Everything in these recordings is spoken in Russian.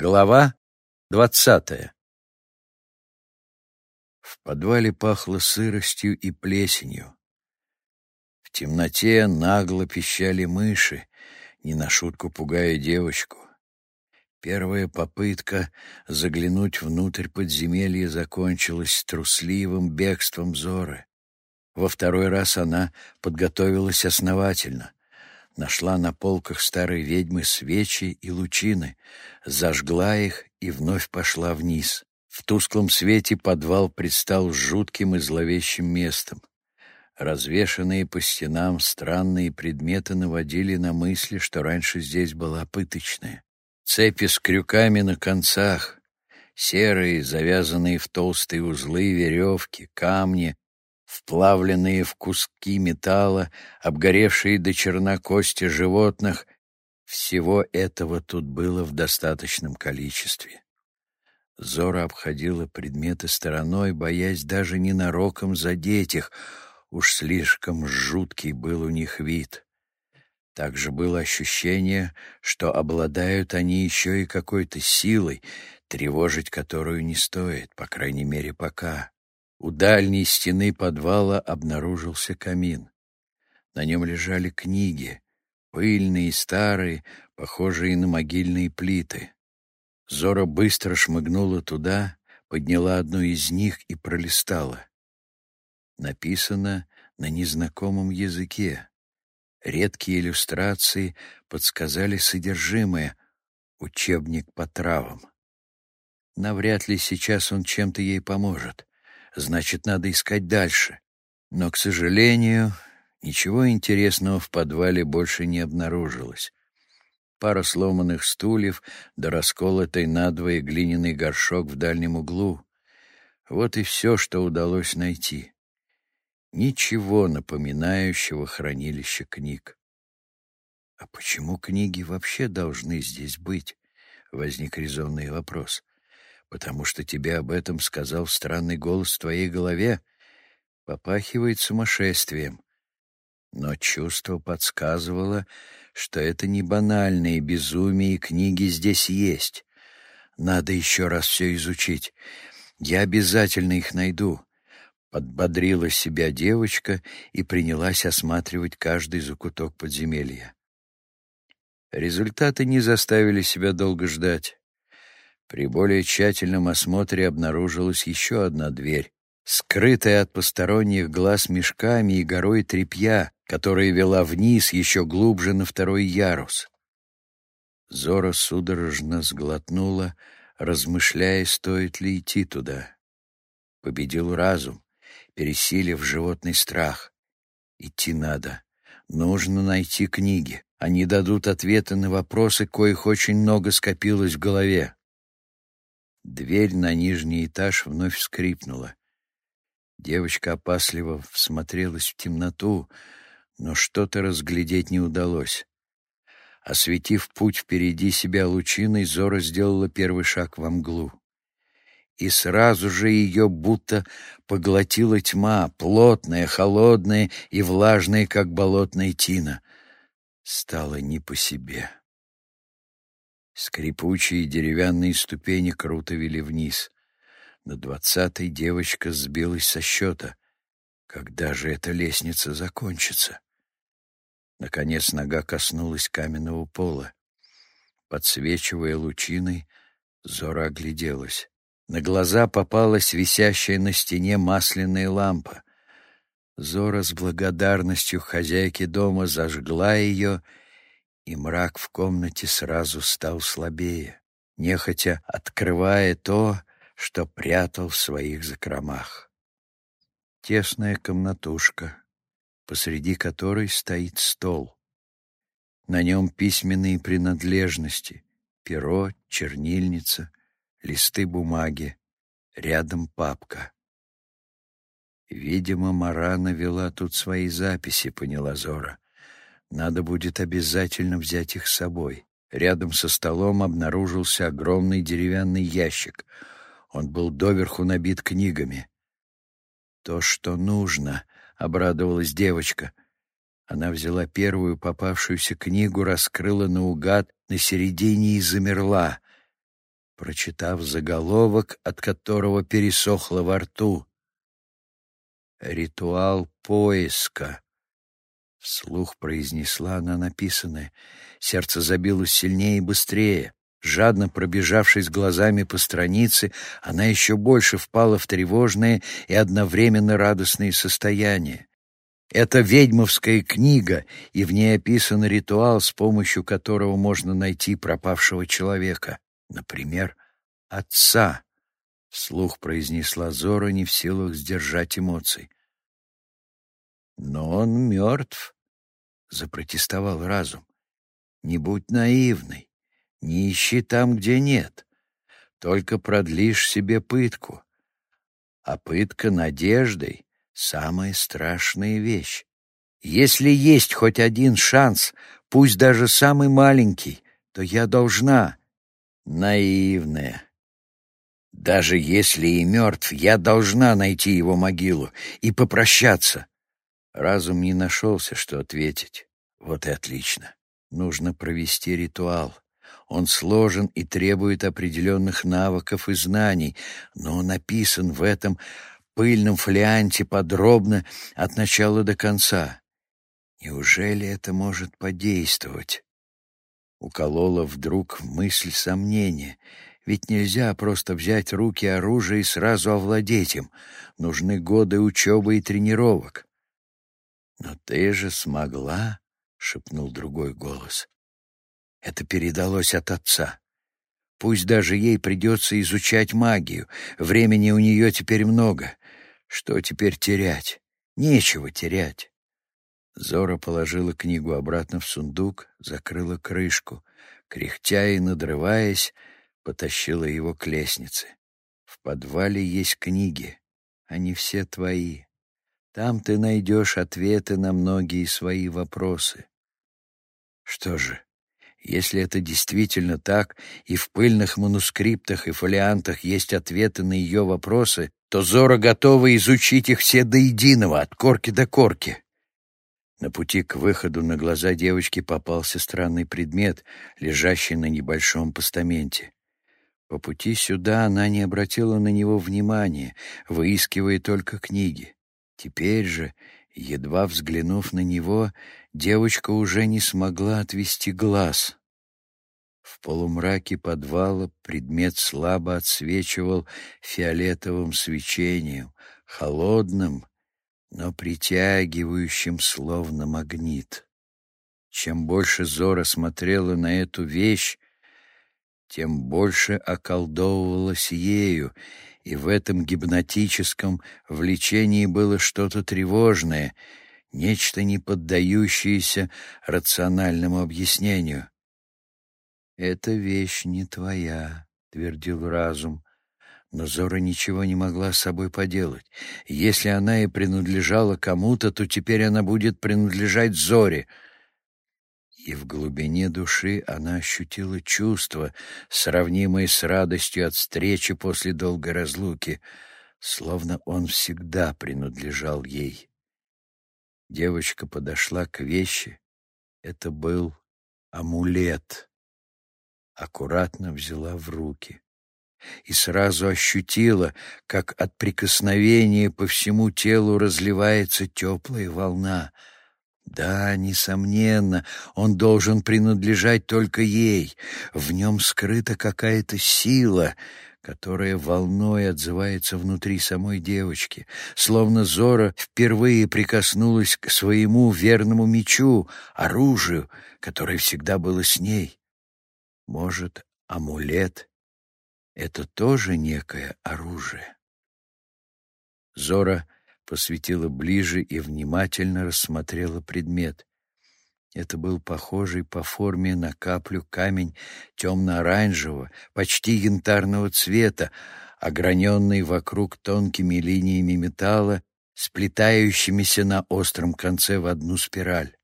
Глава двадцатая В подвале пахло сыростью и плесенью. В темноте нагло пищали мыши, не на шутку пугая девочку. Первая попытка заглянуть внутрь подземелья закончилась трусливым бегством Зоры. Во второй раз она подготовилась основательно нашла на полках старой ведьмы свечи и лучины, зажгла их и вновь пошла вниз. В тусклом свете подвал предстал жутким и зловещим местом. Развешанные по стенам странные предметы наводили на мысли, что раньше здесь была пыточная. Цепи с крюками на концах, серые, завязанные в толстые узлы веревки, камни, вплавленные в куски металла, обгоревшие до черна кости животных. Всего этого тут было в достаточном количестве. Зора обходила предметы стороной, боясь даже ненароком задеть их, уж слишком жуткий был у них вид. Также было ощущение, что обладают они еще и какой-то силой, тревожить которую не стоит, по крайней мере, пока. У дальней стены подвала обнаружился камин. На нем лежали книги, пыльные и старые, похожие на могильные плиты. Зора быстро шмыгнула туда, подняла одну из них и пролистала. Написано на незнакомом языке. Редкие иллюстрации подсказали содержимое — учебник по травам. Навряд ли сейчас он чем-то ей поможет значит, надо искать дальше. Но, к сожалению, ничего интересного в подвале больше не обнаружилось. Пара сломанных стульев да расколотый надвое глиняный горшок в дальнем углу. Вот и все, что удалось найти. Ничего напоминающего хранилище книг. «А почему книги вообще должны здесь быть?» — возник резонный вопрос потому что тебе об этом сказал странный голос в твоей голове, попахивает сумасшествием. Но чувство подсказывало, что это не банальные безумия, и книги здесь есть. Надо еще раз все изучить. Я обязательно их найду. Подбодрила себя девочка и принялась осматривать каждый закуток подземелья. Результаты не заставили себя долго ждать. При более тщательном осмотре обнаружилась еще одна дверь, скрытая от посторонних глаз мешками и горой тряпья, которая вела вниз еще глубже на второй ярус. Зора судорожно сглотнула, размышляя, стоит ли идти туда. Победил разум, пересилив животный страх. Идти надо. Нужно найти книги. Они дадут ответы на вопросы, коих очень много скопилось в голове. Дверь на нижний этаж вновь скрипнула. Девочка опасливо всмотрелась в темноту, но что-то разглядеть не удалось. Осветив путь впереди себя лучиной, Зора сделала первый шаг во мглу. И сразу же ее будто поглотила тьма, плотная, холодная и влажная, как болотная тина. Стало не по себе. Скрипучие деревянные ступени круто вели вниз. На двадцатой девочка сбилась со счета. Когда же эта лестница закончится? Наконец нога коснулась каменного пола. Подсвечивая лучиной, Зора огляделась. На глаза попалась висящая на стене масляная лампа. Зора с благодарностью хозяйки дома зажгла ее и мрак в комнате сразу стал слабее, нехотя открывая то, что прятал в своих закромах. Тесная комнатушка, посреди которой стоит стол. На нем письменные принадлежности — перо, чернильница, листы бумаги, рядом папка. Видимо, Марана вела тут свои записи, поняла Зора. Надо будет обязательно взять их с собой. Рядом со столом обнаружился огромный деревянный ящик. Он был доверху набит книгами. «То, что нужно», — обрадовалась девочка. Она взяла первую попавшуюся книгу, раскрыла наугад на середине и замерла. прочитав заголовок, от которого пересохло во рту. «Ритуал поиска», — вслух произнесла она написанное. Сердце забилось сильнее и быстрее. Жадно пробежавшись глазами по странице, она еще больше впала в тревожное и одновременно радостное состояние. Это ведьмовская книга, и в ней описан ритуал, с помощью которого можно найти пропавшего человека, например, отца. Вслух произнесла Зора, не в силах сдержать эмоций. «Но он мертв», — запротестовал разум. «Не будь наивной, не ищи там, где нет, только продлишь себе пытку. А пытка надеждой самая страшная вещь. Если есть хоть один шанс, пусть даже самый маленький, то я должна. Наивная. Даже если и мертв, я должна найти его могилу и попрощаться. Разум не нашелся, что ответить. Вот и отлично. Нужно провести ритуал. Он сложен и требует определенных навыков и знаний, но написан в этом пыльном фолианте подробно от начала до конца. Неужели это может подействовать? Уколола вдруг мысль сомнения. Ведь нельзя просто взять руки оружие и сразу овладеть им. Нужны годы учебы и тренировок. «Но ты же смогла», — шепнул другой голос. Это передалось от отца. Пусть даже ей придется изучать магию, времени у нее теперь много. Что теперь терять? Нечего терять. Зора положила книгу обратно в сундук, закрыла крышку, кряхтя и надрываясь, потащила его к лестнице. В подвале есть книги, они все твои. Там ты найдешь ответы на многие свои вопросы. Что же, если это действительно так, и в пыльных манускриптах и фолиантах есть ответы на ее вопросы, то Зора готова изучить их все до единого, от корки до корки. На пути к выходу на глаза девочки попался странный предмет, лежащий на небольшом постаменте. По пути сюда она не обратила на него внимания, выискивая только книги. Теперь же, едва взглянув на него, девочка уже не смогла отвести глаз. В полумраке подвала предмет слабо отсвечивал фиолетовым свечением, холодным, но притягивающим словно магнит. Чем больше Зора смотрела на эту вещь, тем больше околдовывалась ею, и в этом гипнотическом влечении было что-то тревожное, нечто не поддающееся рациональному объяснению. «Эта вещь не твоя», — твердил разум. Но Зора ничего не могла с собой поделать. Если она и принадлежала кому-то, то теперь она будет принадлежать Зоре. И в глубине души она ощутила чувство, сравнимое с радостью от встречи после долгой разлуки, словно он всегда принадлежал ей. Девочка подошла к вещи. Это был амулет аккуратно взяла в руки и сразу ощутила, как от прикосновения по всему телу разливается теплая волна. Да, несомненно, он должен принадлежать только ей. В нем скрыта какая-то сила, которая волной отзывается внутри самой девочки, словно Зора впервые прикоснулась к своему верному мечу, оружию, которое всегда было с ней. Может, амулет — это тоже некое оружие? Зора посветила ближе и внимательно рассмотрела предмет. Это был похожий по форме на каплю камень темно-оранжевого, почти янтарного цвета, ограненный вокруг тонкими линиями металла, сплетающимися на остром конце в одну спираль.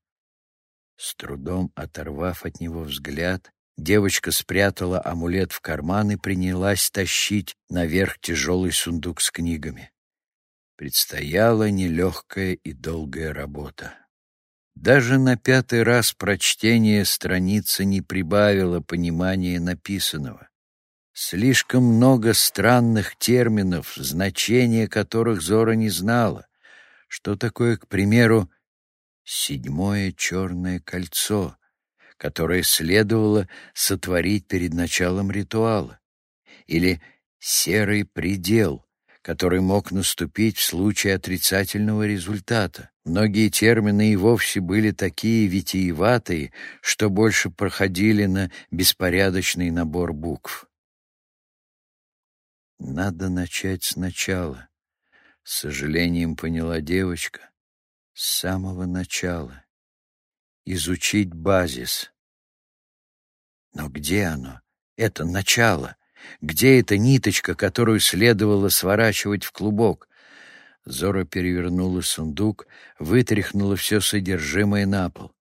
С трудом оторвав от него взгляд, Девочка спрятала амулет в карман и принялась тащить наверх тяжелый сундук с книгами. Предстояла нелегкая и долгая работа. Даже на пятый раз прочтение страницы не прибавило понимания написанного. Слишком много странных терминов, значения которых Зора не знала. Что такое, к примеру, седьмое черное кольцо, которое следовало сотворить перед началом ритуала? Или серый предел, который мог наступить в случае отрицательного результата? Многие термины и вовсе были такие витиеватые, что больше проходили на беспорядочный набор букв. Надо начать сначала. С сожалением поняла девочка. С самого начала. Изучить базис. Но где оно? Это начало. Где эта ниточка, которую следовало сворачивать в клубок? Зора перевернула сундук, вытряхнула все содержимое на пол.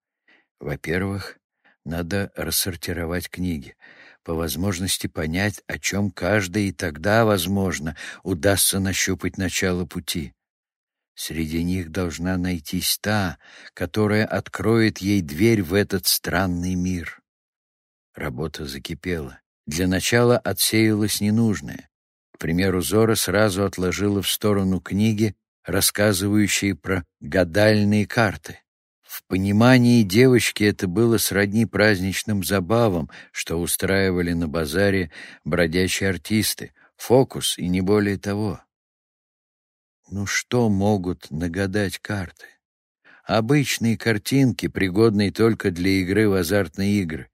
Во-первых, надо рассортировать книги по возможности понять, о чем каждый, и тогда, возможно, удастся нащупать начало пути. Среди них должна найтись та, которая откроет ей дверь в этот странный мир. Работа закипела. Для начала отсеялось ненужное. К примеру, Зора сразу отложила в сторону книги, рассказывающие про гадальные карты. В понимании девочки это было сродни праздничным забавам, что устраивали на базаре бродячие артисты, фокус и не более того. Ну что могут нагадать карты? Обычные картинки, пригодные только для игры в азартные игры.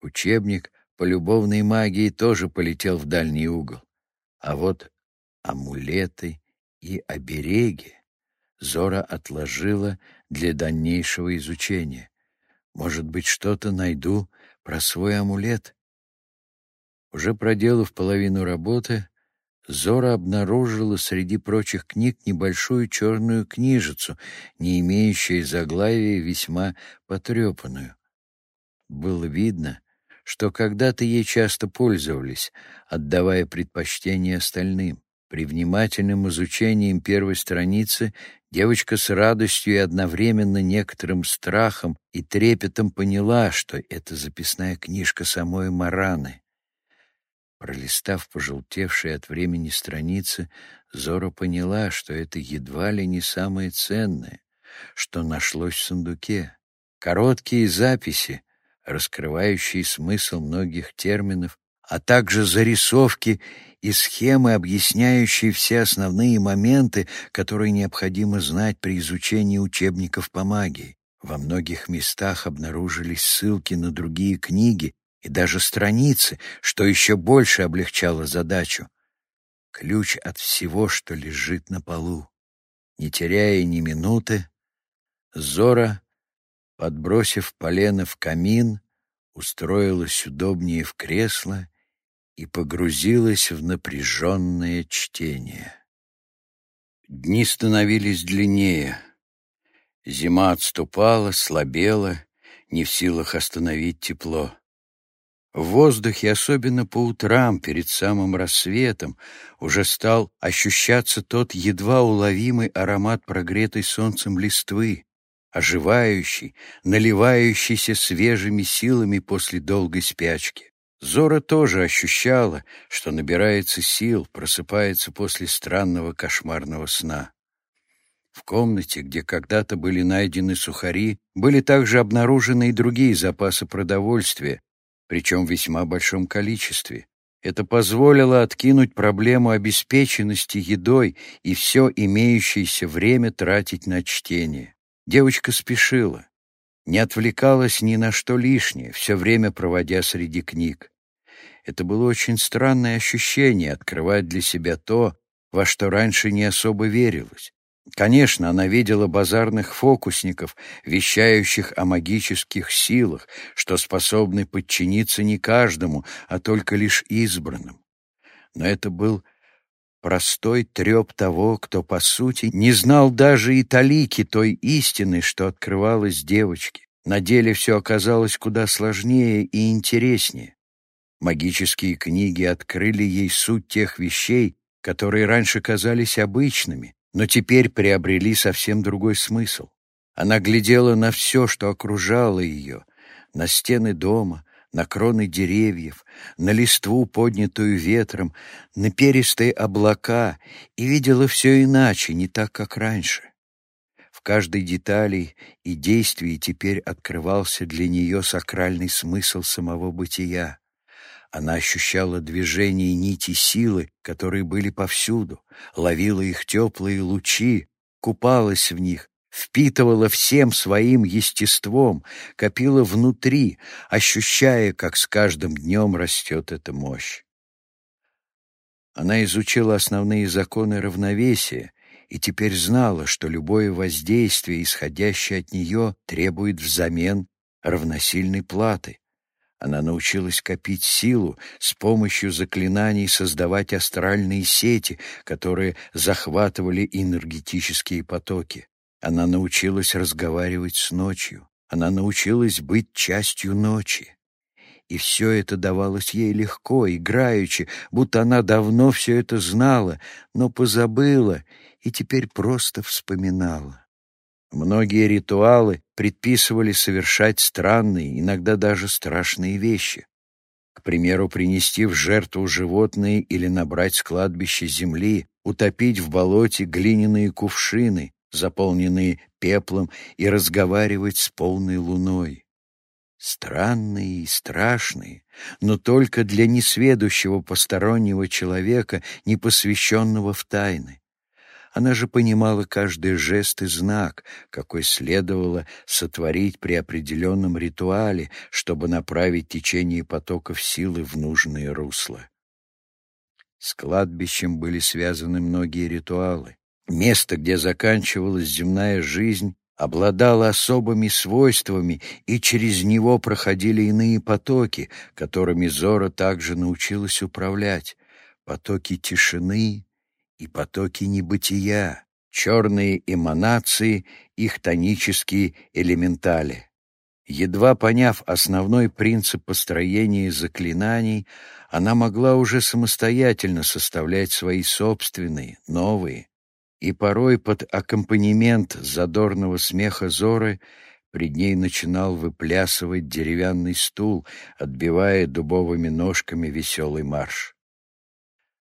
Учебник по любовной магии тоже полетел в дальний угол. А вот амулеты и обереги Зора отложила для дальнейшего изучения. Может быть, что-то найду про свой амулет? Уже проделав половину работы, Зора обнаружила среди прочих книг небольшую черную книжицу, не имеющую заглавия весьма потрепанную. Было видно, что когда-то ей часто пользовались, отдавая предпочтение остальным. При внимательном изучении первой страницы девочка с радостью и одновременно некоторым страхом и трепетом поняла, что это записная книжка самой Мараны. Пролистав пожелтевшие от времени страницы, Зора поняла, что это едва ли не самое ценное, что нашлось в сундуке. Короткие записи, раскрывающие смысл многих терминов, а также зарисовки и схемы, объясняющие все основные моменты, которые необходимо знать при изучении учебников по магии. Во многих местах обнаружились ссылки на другие книги и даже страницы, что еще больше облегчало задачу. Ключ от всего, что лежит на полу. Не теряя ни минуты, Зора, подбросив полено в камин, устроилась удобнее в кресло и погрузилась в напряженное чтение. Дни становились длиннее. Зима отступала, слабела, не в силах остановить тепло. В воздухе, особенно по утрам, перед самым рассветом, уже стал ощущаться тот едва уловимый аромат прогретой солнцем листвы, оживающий, наливающийся свежими силами после долгой спячки. Зора тоже ощущала, что набирается сил, просыпается после странного кошмарного сна. В комнате, где когда-то были найдены сухари, были также обнаружены и другие запасы продовольствия, причем в весьма большом количестве. Это позволило откинуть проблему обеспеченности едой и все имеющееся время тратить на чтение. Девочка спешила, не отвлекалась ни на что лишнее, все время проводя среди книг. Это было очень странное ощущение — открывать для себя то, во что раньше не особо верилось. Конечно, она видела базарных фокусников, вещающих о магических силах, что способны подчиниться не каждому, а только лишь избранным. Но это был простой треп того, кто, по сути, не знал даже и талики той истины, что открывалась девочке. На деле все оказалось куда сложнее и интереснее. Магические книги открыли ей суть тех вещей, которые раньше казались обычными, но теперь приобрели совсем другой смысл. Она глядела на все, что окружало ее, на стены дома, на кроны деревьев, на листву, поднятую ветром, на перистые облака, и видела все иначе, не так, как раньше. В каждой детали и действии теперь открывался для нее сакральный смысл самого бытия. Она ощущала движение нити силы, которые были повсюду, ловила их теплые лучи, купалась в них, впитывала всем своим естеством, копила внутри, ощущая, как с каждым днем растет эта мощь. Она изучила основные законы равновесия и теперь знала, что любое воздействие, исходящее от нее, требует взамен равносильной платы. Она научилась копить силу, с помощью заклинаний создавать астральные сети, которые захватывали энергетические потоки. Она научилась разговаривать с ночью. Она научилась быть частью ночи. И все это давалось ей легко, играючи, будто она давно все это знала, но позабыла и теперь просто вспоминала. Многие ритуалы предписывали совершать странные, иногда даже страшные вещи. К примеру, принести в жертву животные или набрать с кладбища земли, утопить в болоте глиняные кувшины, заполненные пеплом, и разговаривать с полной луной. Странные и страшные, но только для несведущего постороннего человека, не посвященного в тайны. Она же понимала каждый жест и знак, какой следовало сотворить при определенном ритуале, чтобы направить течение потоков силы в нужное русло. С кладбищем были связаны многие ритуалы. Место, где заканчивалась земная жизнь, обладало особыми свойствами, и через него проходили иные потоки, которыми Зора также научилась управлять. Потоки тишины, и потоки небытия, черные эманации, их тонические элементали. Едва поняв основной принцип построения заклинаний, она могла уже самостоятельно составлять свои собственные, новые, и порой под аккомпанемент задорного смеха Зоры пред ней начинал выплясывать деревянный стул, отбивая дубовыми ножками веселый марш.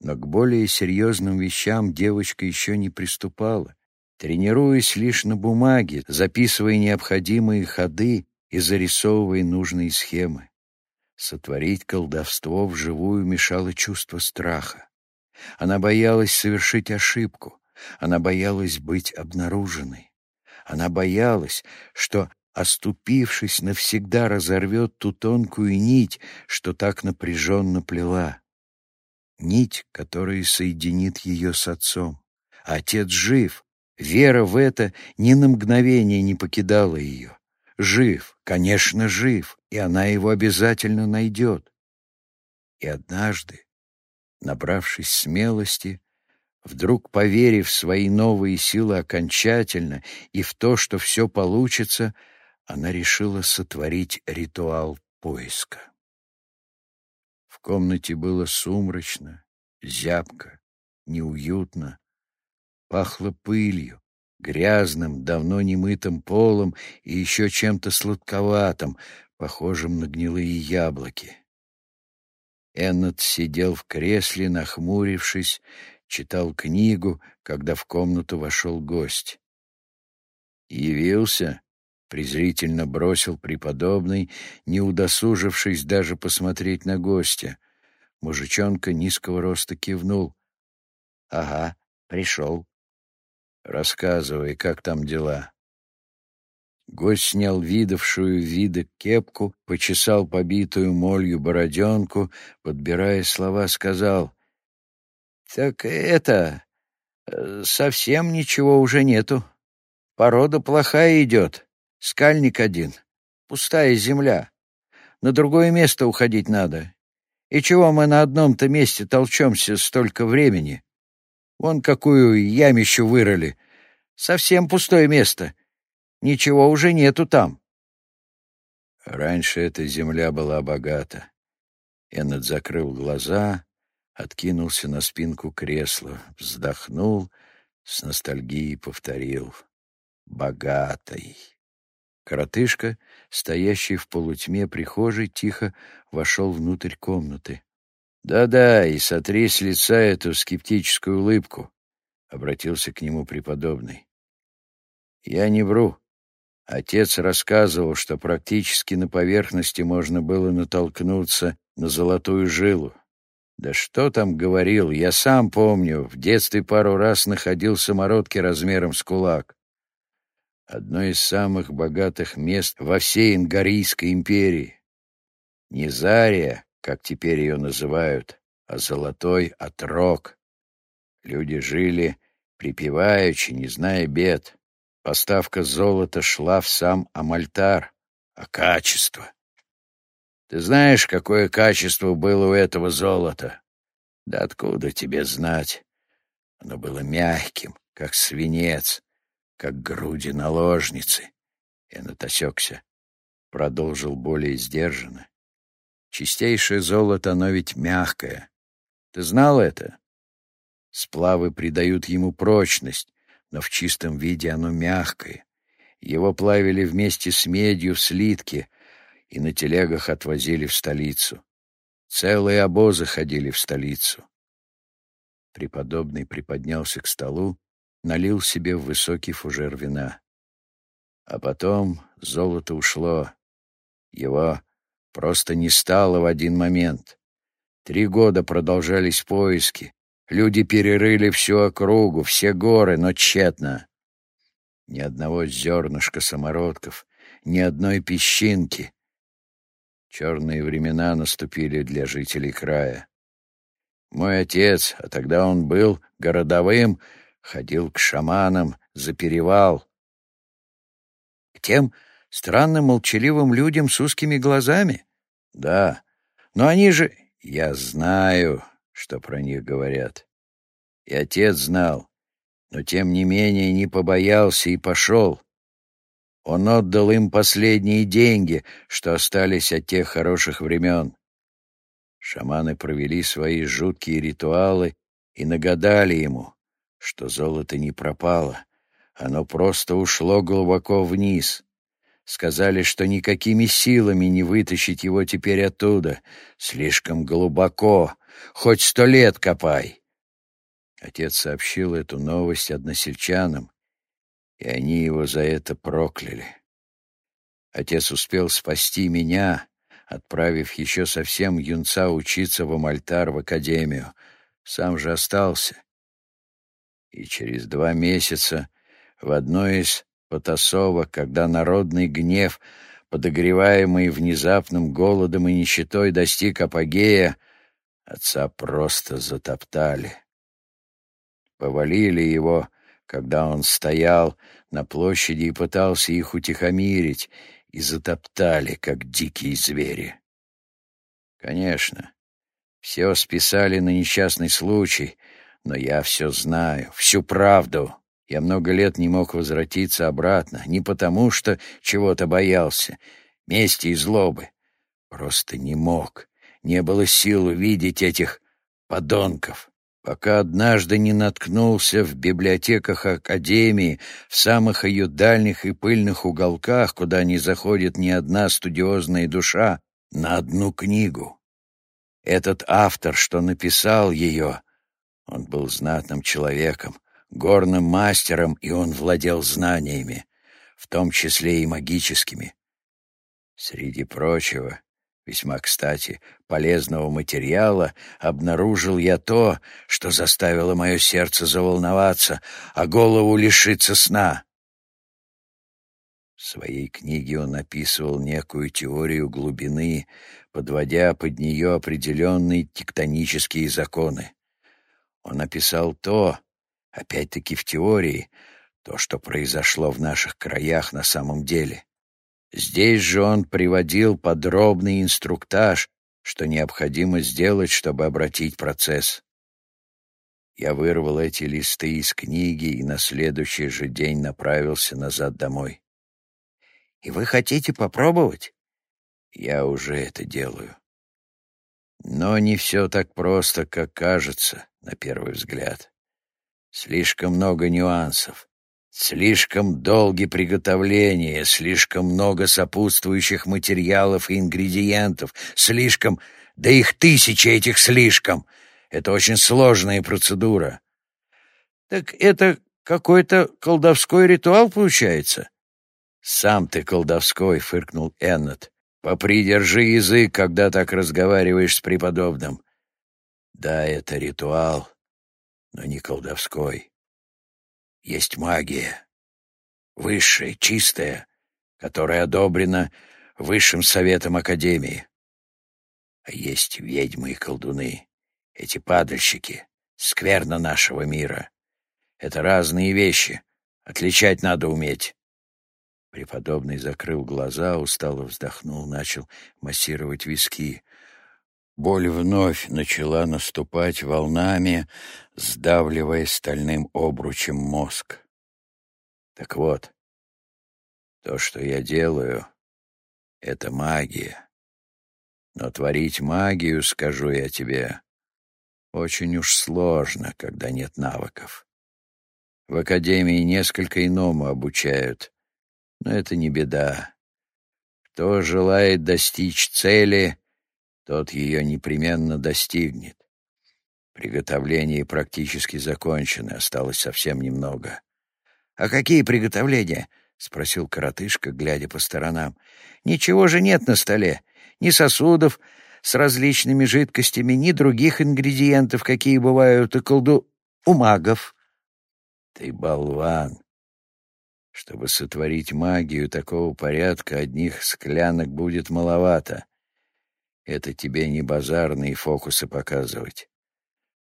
Но к более серьезным вещам девочка еще не приступала, тренируясь лишь на бумаге, записывая необходимые ходы и зарисовывая нужные схемы. Сотворить колдовство вживую мешало чувство страха. Она боялась совершить ошибку, она боялась быть обнаруженной. Она боялась, что, оступившись, навсегда разорвет ту тонкую нить, что так напряженно плела нить, которая соединит ее с отцом. Отец жив. Вера в это ни на мгновение не покидала ее. Жив, конечно, жив, и она его обязательно найдет. И однажды, набравшись смелости, вдруг поверив в свои новые силы окончательно и в то, что все получится, она решила сотворить ритуал поиска комнате было сумрачно, зябко, неуютно. Пахло пылью, грязным, давно немытым полом и еще чем-то сладковатым, похожим на гнилые яблоки. Эннет сидел в кресле, нахмурившись, читал книгу, когда в комнату вошел гость. «Явился?» — презрительно бросил преподобный, не удосужившись даже посмотреть на гостя. Мужичонка низкого роста кивнул. — Ага, пришел. — Рассказывай, как там дела? Гость снял видавшую виды кепку, почесал побитую молью бороденку, подбирая слова, сказал. — Так это... Э, совсем ничего уже нету. Порода плохая идет. Скальник один. Пустая земля. На другое место уходить надо. И чего мы на одном-то месте толчемся столько времени? Вон какую ямищу вырыли. Совсем пустое место. Ничего уже нету там. Раньше эта земля была богата. Эннет закрыл глаза, откинулся на спинку кресла, вздохнул, с ностальгией повторил. Богатой. Коротышка, стоящий в полутьме прихожей, тихо вошел внутрь комнаты. «Да-да, и сотри с лица эту скептическую улыбку», — обратился к нему преподобный. «Я не вру. Отец рассказывал, что практически на поверхности можно было натолкнуться на золотую жилу. Да что там говорил, я сам помню, в детстве пару раз находил самородки размером с кулак одно из самых богатых мест во всей Ингарийской империи. Не Зария, как теперь ее называют, а Золотой Отрок. Люди жили припеваючи, не зная бед. Поставка золота шла в сам Амальтар, а качество. Ты знаешь, какое качество было у этого золота? Да откуда тебе знать? Оно было мягким, как свинец, как груди наложницы. Эннет осекся, продолжил более сдержанно. Чистейшее золото, оно ведь мягкое. Ты знал это? Сплавы придают ему прочность, но в чистом виде оно мягкое. Его плавили вместе с медью в слитке и на телегах отвозили в столицу. Целые обозы ходили в столицу. Преподобный приподнялся к столу налил себе в высокий фужер вина. А потом золото ушло. Его просто не стало в один момент. Три года продолжались поиски. Люди перерыли всю округу, все горы, но тщетно. Ни одного зернышка самородков, ни одной песчинки. Черные времена наступили для жителей края. Мой отец, а тогда он был городовым, ходил к шаманам за перевал. К тем странным молчаливым людям с узкими глазами? Да, но они же... Я знаю, что про них говорят. И отец знал, но тем не менее не побоялся и пошел. Он отдал им последние деньги, что остались от тех хороших времен. Шаманы провели свои жуткие ритуалы и нагадали ему, что золото не пропало, оно просто ушло глубоко вниз. Сказали, что никакими силами не вытащить его теперь оттуда. Слишком глубоко, хоть сто лет копай. Отец сообщил эту новость односельчанам, и они его за это прокляли. Отец успел спасти меня, отправив еще совсем юнца учиться в Амальтар в академию. Сам же остался и через два месяца в одной из потасовок, когда народный гнев, подогреваемый внезапным голодом и нищетой, достиг апогея, отца просто затоптали. Повалили его, когда он стоял на площади и пытался их утихомирить, и затоптали, как дикие звери. Конечно, все списали на несчастный случай — но я все знаю, всю правду. Я много лет не мог возвратиться обратно, не потому что чего-то боялся, мести и злобы. Просто не мог, не было сил увидеть этих подонков, пока однажды не наткнулся в библиотеках Академии, в самых ее дальних и пыльных уголках, куда не заходит ни одна студиозная душа, на одну книгу. Этот автор, что написал ее, он был знатным человеком, горным мастером, и он владел знаниями, в том числе и магическими. Среди прочего, весьма кстати, полезного материала обнаружил я то, что заставило мое сердце заволноваться, а голову лишиться сна. В своей книге он описывал некую теорию глубины, подводя под нее определенные тектонические законы. Он написал то, опять-таки в теории, то, что произошло в наших краях на самом деле. Здесь же он приводил подробный инструктаж, что необходимо сделать, чтобы обратить процесс. Я вырвал эти листы из книги и на следующий же день направился назад домой. «И вы хотите попробовать?» «Я уже это делаю. Но не все так просто, как кажется на первый взгляд. Слишком много нюансов. Слишком долгие приготовления, слишком много сопутствующих материалов и ингредиентов, слишком... Да их тысячи этих слишком. Это очень сложная процедура. Так это какой-то колдовской ритуал получается? Сам ты колдовской, фыркнул Эннет. Попридержи язык, когда так разговариваешь с преподобным. Да, это ритуал, но не колдовской. Есть магия, высшая, чистая, которая одобрена Высшим Советом Академии. А есть ведьмы и колдуны, эти падальщики, скверно нашего мира. Это разные вещи, отличать надо уметь. Преподобный закрыл глаза, устало вздохнул, начал массировать виски. Боль вновь начала наступать волнами, сдавливая стальным обручем мозг. Так вот, то, что я делаю, — это магия. Но творить магию, скажу я тебе, очень уж сложно, когда нет навыков. В академии несколько иному обучают, но это не беда. Кто желает достичь цели — тот ее непременно достигнет. Приготовления практически закончены, осталось совсем немного. — А какие приготовления? — спросил коротышка, глядя по сторонам. — Ничего же нет на столе. Ни сосудов с различными жидкостями, ни других ингредиентов, какие бывают у колду... у магов. — Ты болван! Чтобы сотворить магию такого порядка, одних склянок будет маловато. Это тебе не базарные фокусы показывать.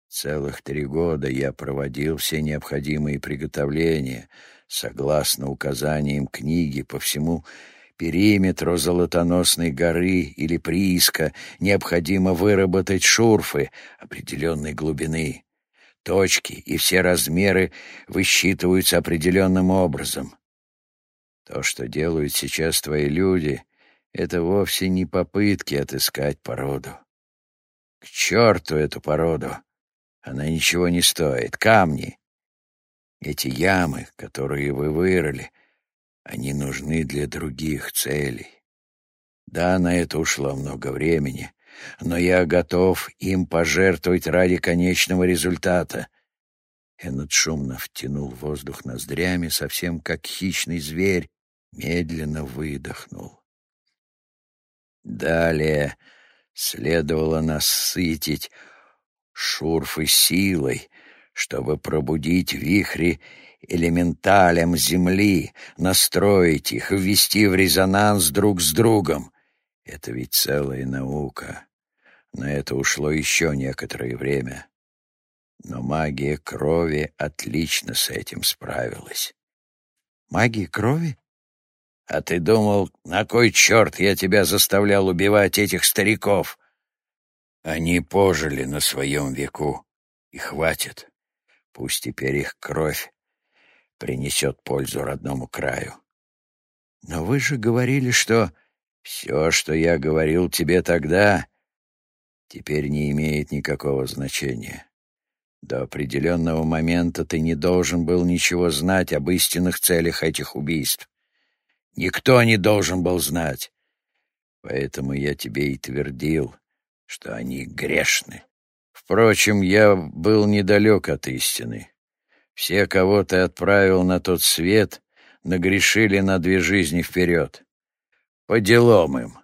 Целых три года я проводил все необходимые приготовления, согласно указаниям книги по всему периметру Золотоносной горы или прииска необходимо выработать шурфы определенной глубины. Точки и все размеры высчитываются определенным образом. То, что делают сейчас твои люди, это вовсе не попытки отыскать породу. К черту эту породу! Она ничего не стоит. Камни. Эти ямы, которые вы вырыли, они нужны для других целей. Да, на это ушло много времени, но я готов им пожертвовать ради конечного результата. Эннет шумно втянул воздух ноздрями, совсем как хищный зверь, медленно выдохнул. Далее следовало насытить шурфы силой, чтобы пробудить вихри элементалям Земли, настроить их, ввести в резонанс друг с другом. Это ведь целая наука. На это ушло еще некоторое время. Но магия крови отлично с этим справилась. «Магия крови?» А ты думал, на кой черт я тебя заставлял убивать этих стариков? Они пожили на своем веку, и хватит. Пусть теперь их кровь принесет пользу родному краю. Но вы же говорили, что все, что я говорил тебе тогда, теперь не имеет никакого значения. До определенного момента ты не должен был ничего знать об истинных целях этих убийств. Никто не должен был знать. Поэтому я тебе и твердил, что они грешны. Впрочем, я был недалек от истины. Все, кого ты отправил на тот свет, нагрешили на две жизни вперед. По делам им.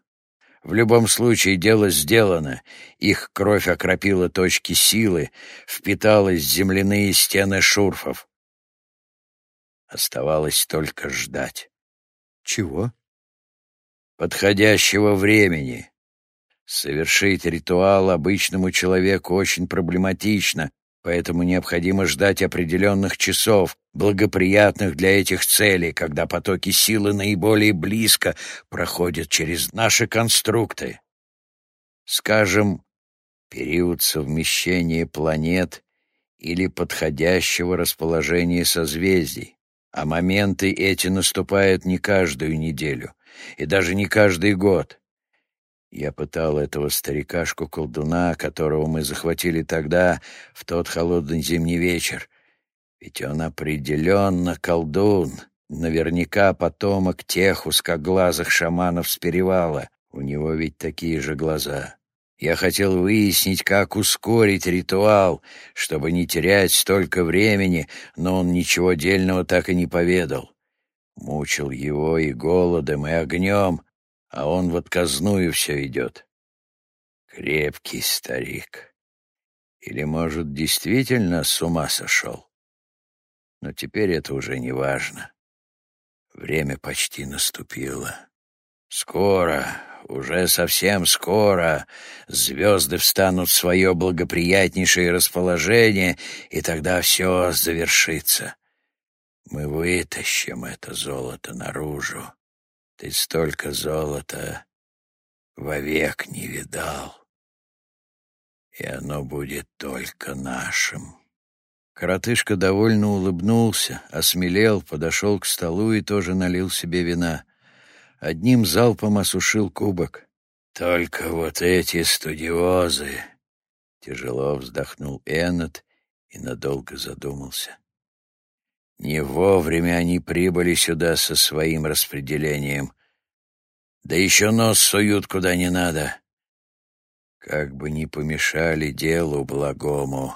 В любом случае дело сделано. Их кровь окропила точки силы, впиталась земляные стены шурфов. Оставалось только ждать. Чего? Подходящего времени. Совершить ритуал обычному человеку очень проблематично, поэтому необходимо ждать определенных часов, благоприятных для этих целей, когда потоки силы наиболее близко проходят через наши конструкты. Скажем, период совмещения планет или подходящего расположения созвездий. А моменты эти наступают не каждую неделю и даже не каждый год. Я пытал этого старикашку-колдуна, которого мы захватили тогда, в тот холодный зимний вечер. Ведь он определенно колдун, наверняка потомок тех узкоглазых шаманов с перевала. У него ведь такие же глаза. Я хотел выяснить, как ускорить ритуал, чтобы не терять столько времени, но он ничего дельного так и не поведал. Мучил его и голодом, и огнем, а он в отказную все идет. Крепкий старик. Или, может, действительно с ума сошел? Но теперь это уже не важно. Время почти наступило. Скоро, уже совсем скоро, звезды встанут в свое благоприятнейшее расположение, и тогда все завершится. Мы вытащим это золото наружу. Ты столько золота вовек не видал, и оно будет только нашим. Коротышка довольно улыбнулся, осмелел, подошел к столу и тоже налил себе вина. Одним залпом осушил кубок. «Только вот эти студиозы!» Тяжело вздохнул Эннет и надолго задумался. Не вовремя они прибыли сюда со своим распределением. Да еще нос суют куда не надо. Как бы не помешали делу благому.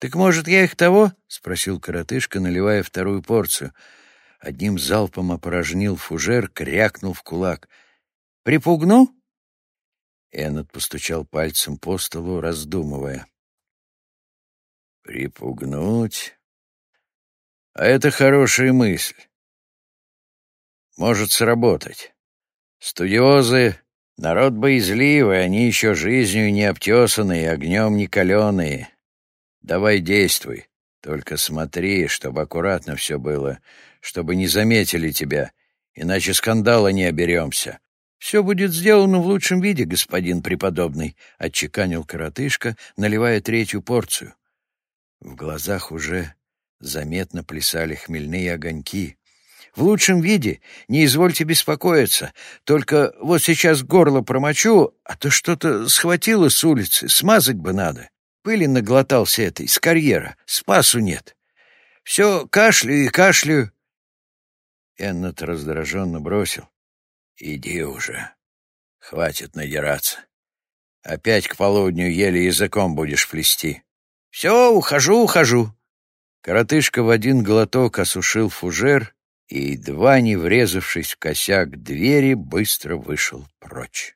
«Так, может, я их того?» — спросил коротышка, наливая вторую порцию. Одним залпом опорожнил фужер, крякнул в кулак. «Припугну?» Эннет постучал пальцем по столу, раздумывая. «Припугнуть? А это хорошая мысль. Может сработать. Студиозы — народ боязливый, они еще жизнью не обтесанные, огнем не каленые. Давай действуй. Только смотри, чтобы аккуратно все было, чтобы не заметили тебя, иначе скандала не оберемся. «Все будет сделано в лучшем виде, господин преподобный», — отчеканил коротышка, наливая третью порцию. В глазах уже заметно плясали хмельные огоньки. «В лучшем виде, не извольте беспокоиться. Только вот сейчас горло промочу, а то что-то схватило с улицы, смазать бы надо». Пыли наглотался этой, с карьера, спасу нет. Все кашляю и кашляю. Эннет раздраженно бросил. Иди уже, хватит надираться. Опять к полудню еле языком будешь плести. Все, ухожу, ухожу. Коротышка в один глоток осушил фужер и, едва не врезавшись в косяк двери, быстро вышел прочь.